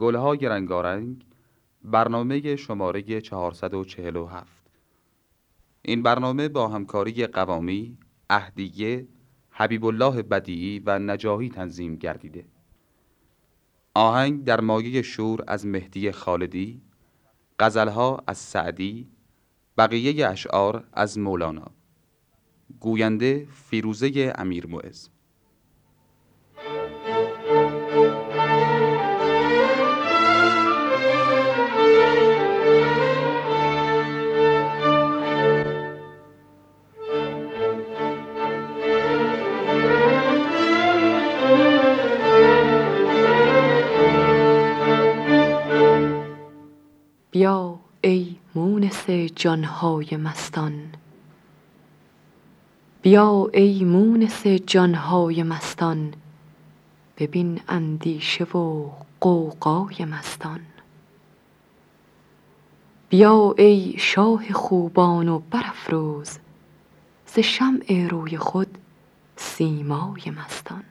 گلهای رنگارنگ برنامه شماره 447 این برنامه با همکاری قوامی، اهدیه، حبیب الله بدیعی و نجاهی تنظیم گردیده. آهنگ در مایه شور از مهدی خالدی غزلها از سعدی بقیه اشعار از مولانا. گوینده فیروزه امیر معز. بیا ای مونس جانهای مستان. بیا ای مونس جانهای مستان. ببین اندیشه و غوغای مستان. بیا ای شاه خوبان و برافروز ز شمع روی خود سیمای مستان.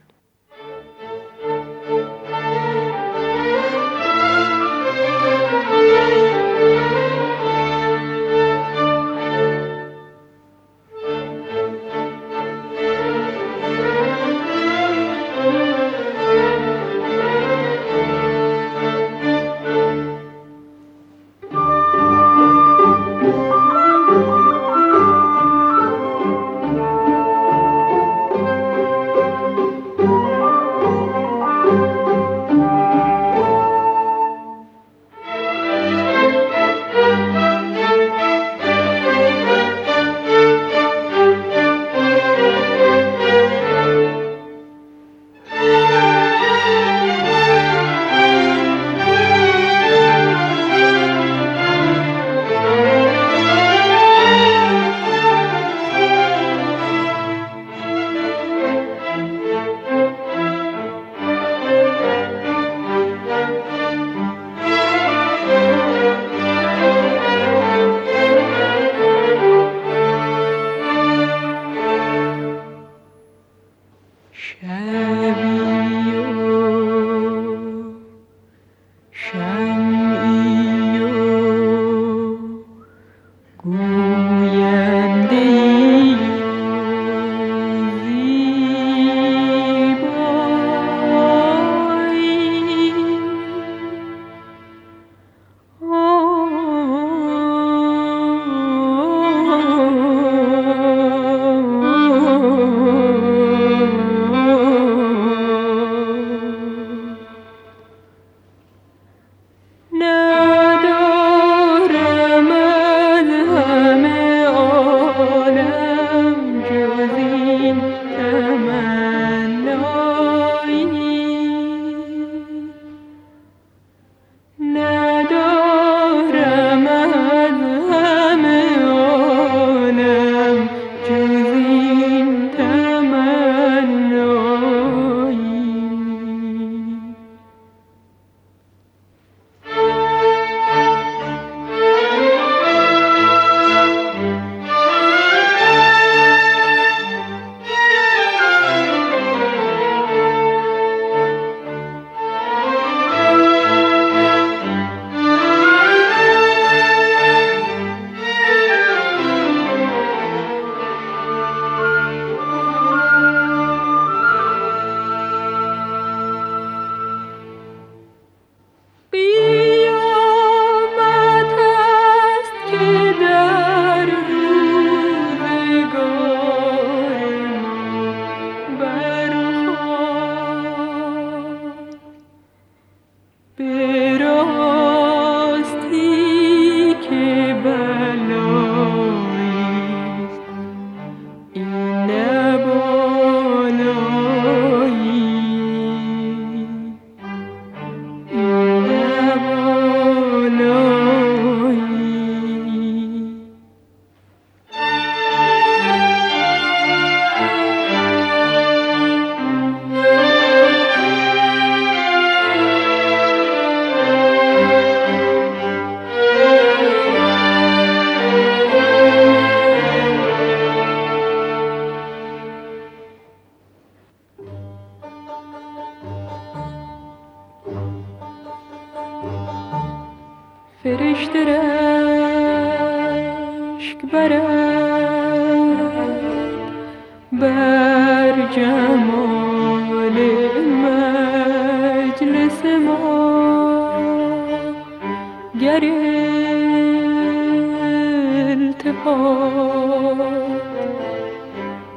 التفات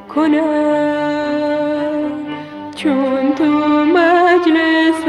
کنم چون تو مجلس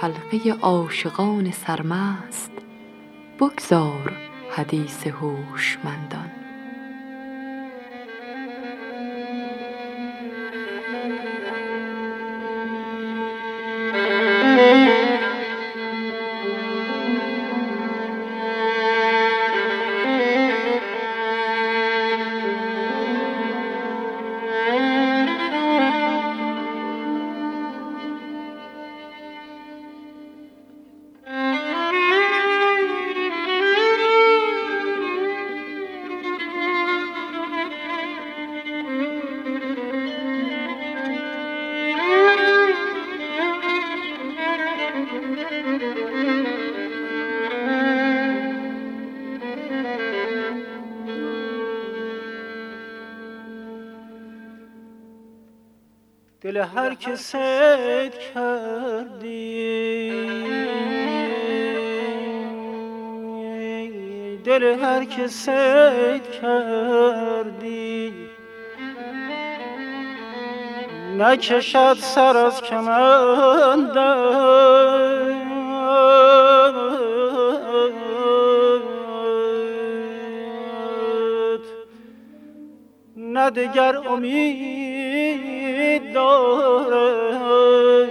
حلقه عاشقان سرمست. بگذار حدیث هوشمندان. دل هر که سید کردی. دل هر که سید کردی. نکشد سر از کمندت نه دگر امید دارد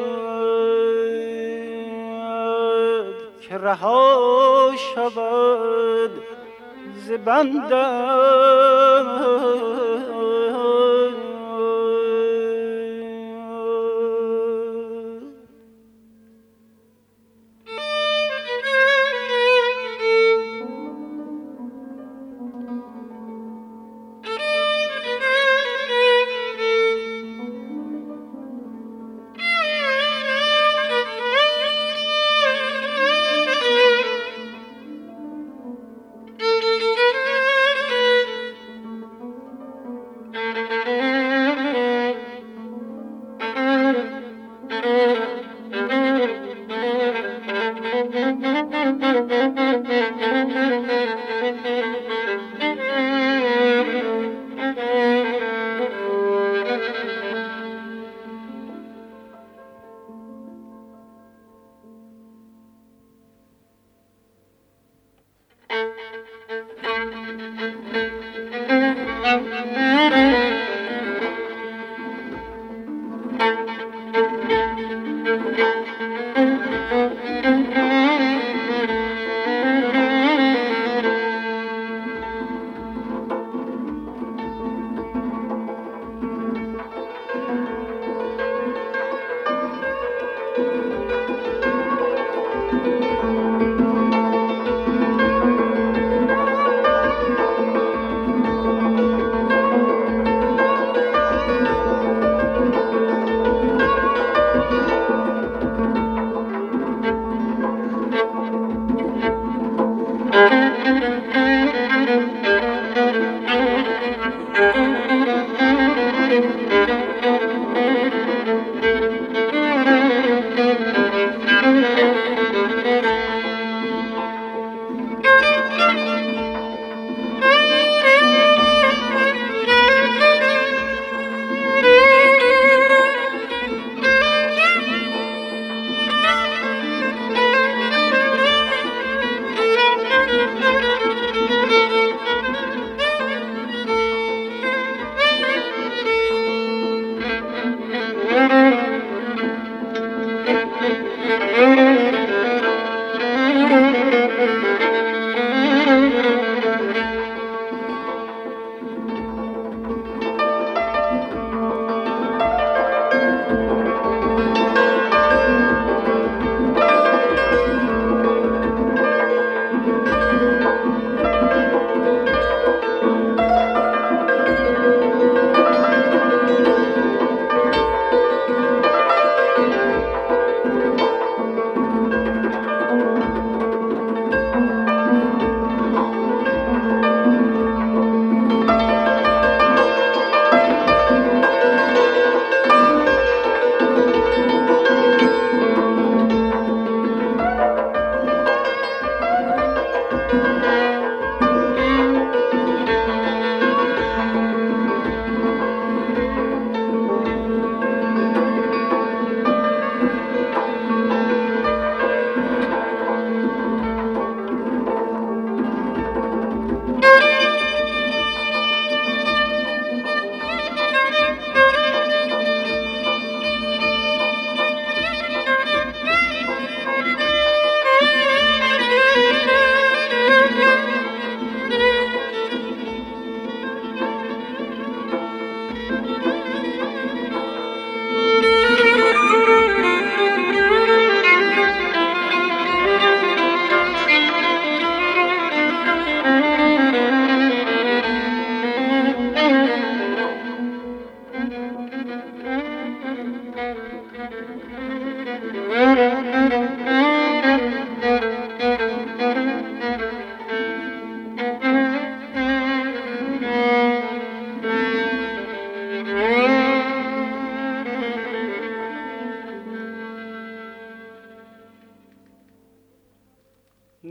که رها شود ز Thank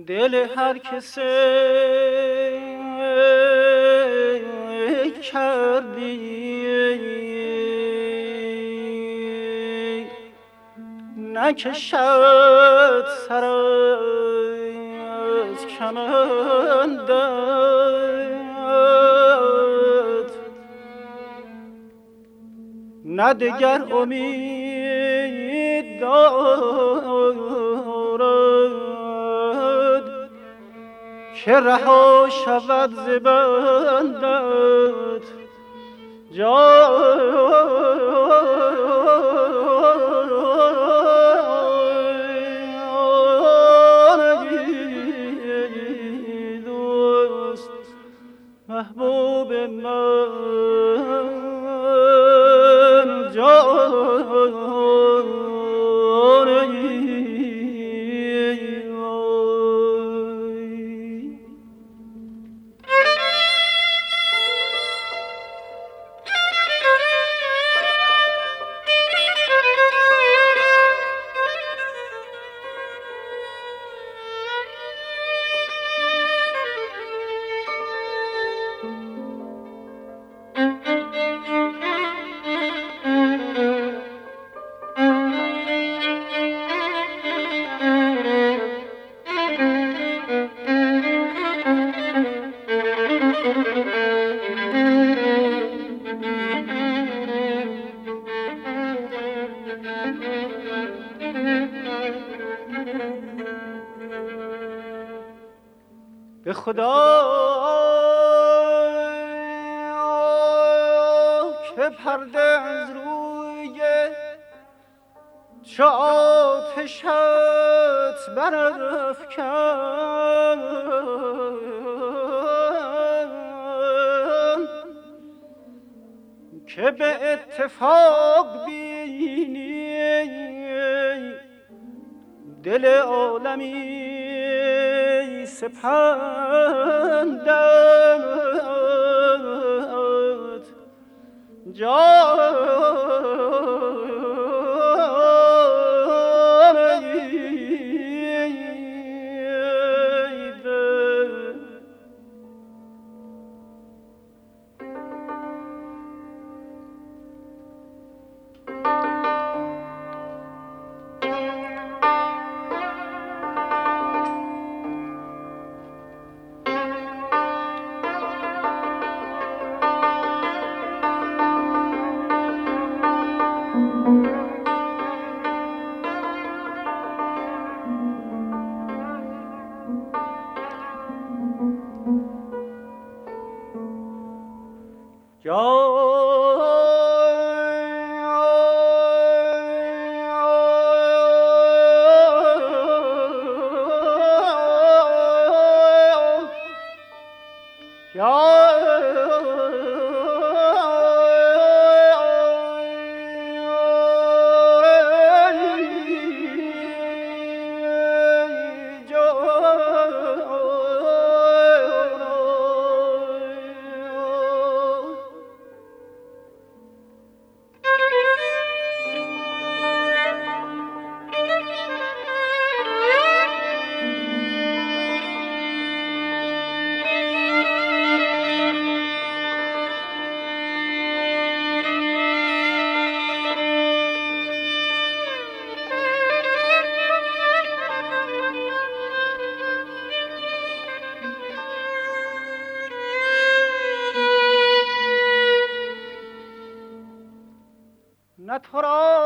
Deli herkese نکشد سر از کمندت نه دگر امید دارد که رها شود زبندت. محبوب خدا. که پرده از روی چه آتشت برافکن. که به اتفاق بینی. دل عالمی سپندت جان Yo! نه تو را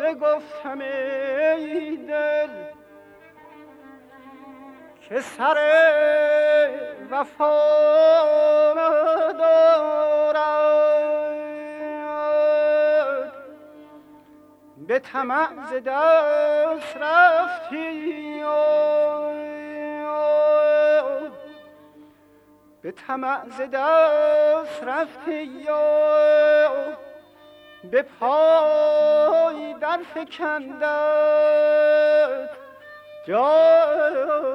بگفتم ای دل که سر وفا ندارد به طمع ز دست رفتی. به طمع ز دست رفته یا به پای در فکندت. جان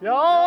有。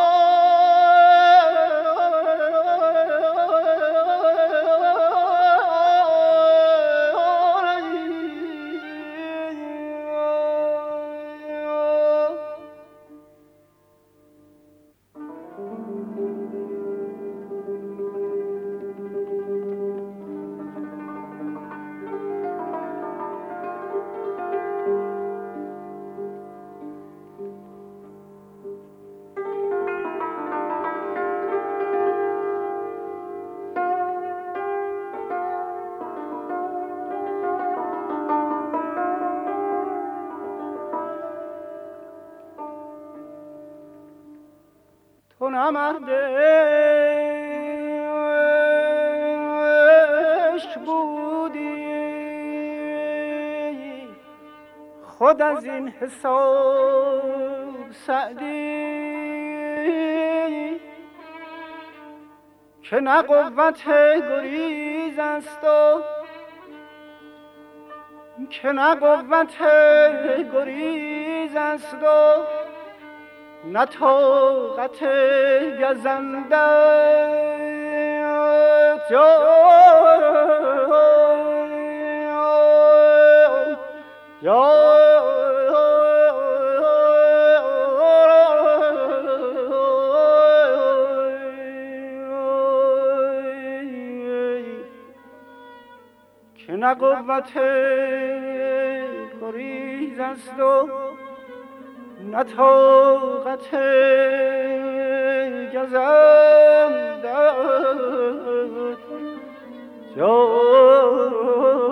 نمردش بودی. خود از این حساب سعدی. که نه قوت گریز است و که نه قوت گریز است و نه طاقت گزنده که نه قوت گریز است و نه طاقت گزندت باز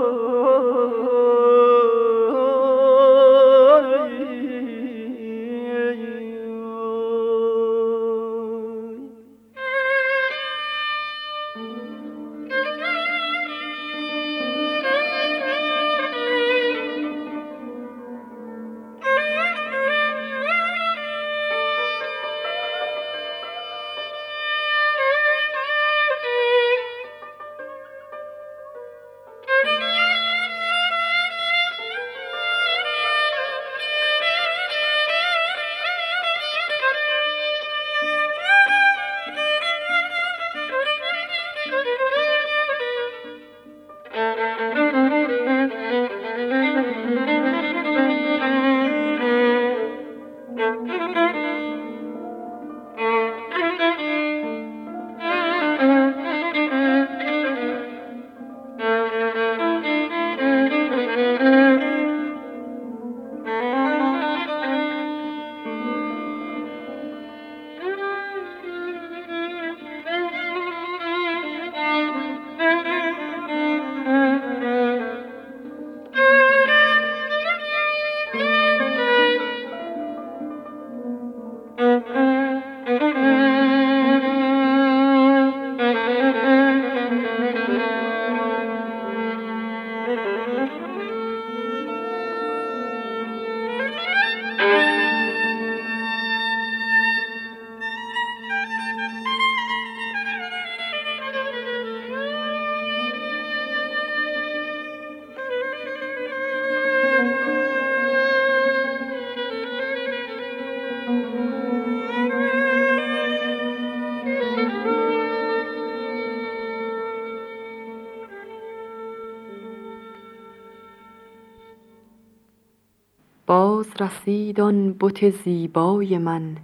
رسید آن بت زیبای من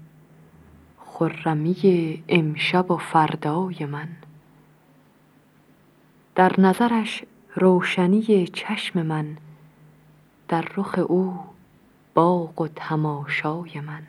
خرمی امشب و فردای من. در نظرش روشنی چشم من در رخ او باغ و تماشای من.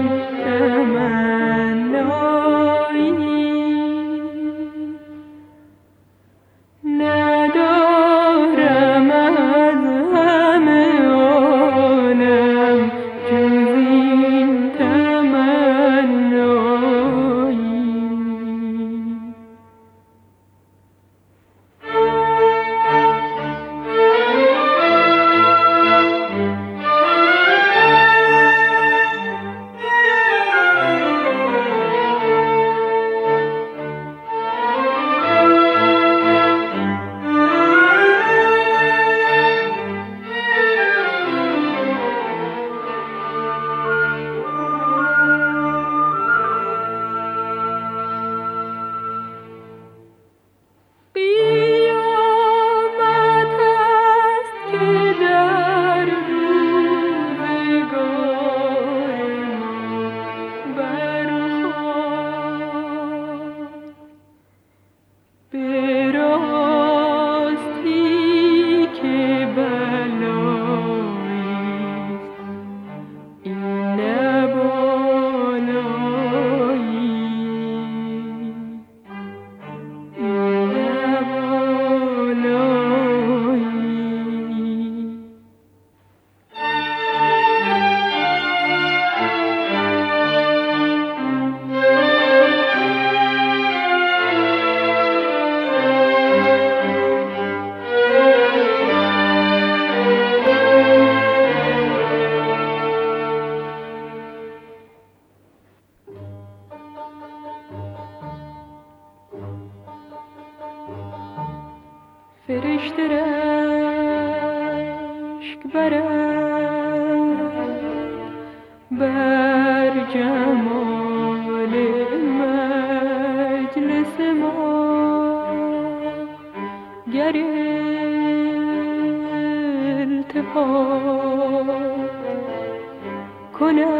Thank you. فرشته رشک برد بر جمال مجلس ما گر التفات کند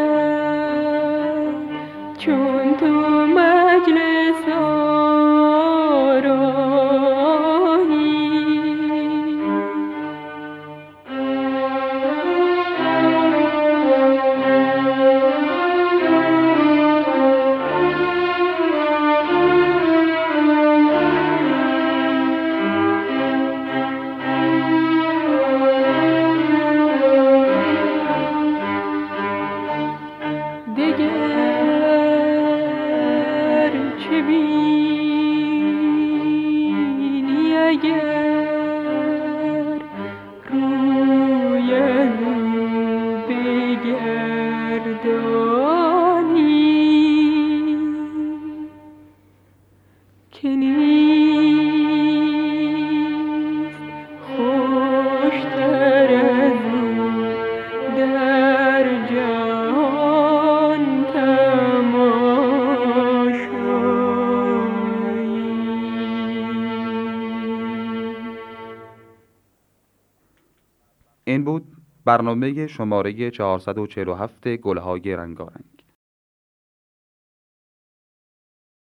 برنامه شماره 447 گلهای رنگارنگ.